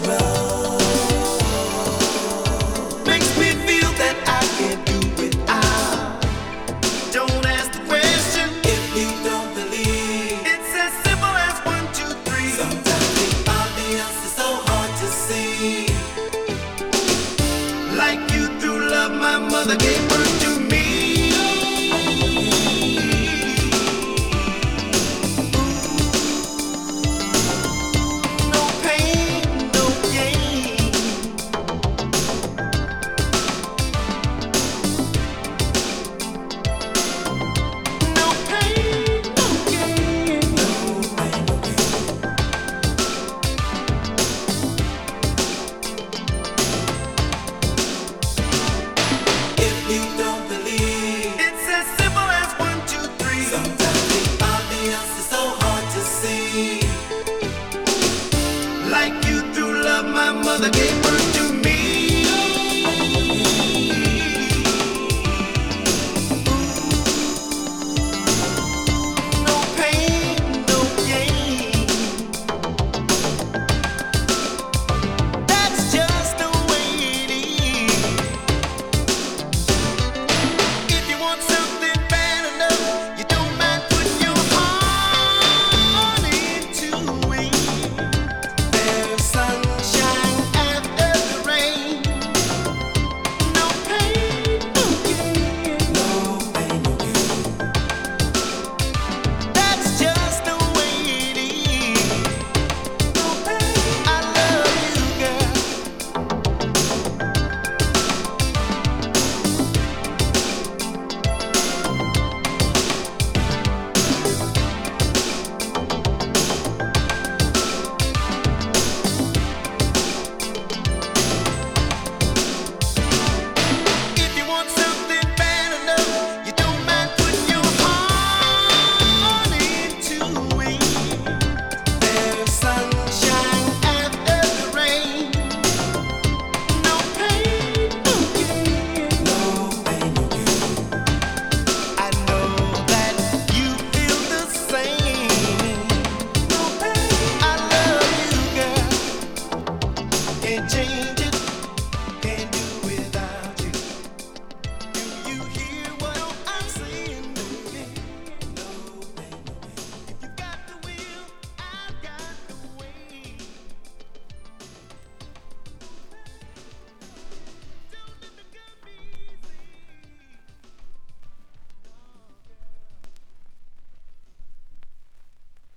natural. To see.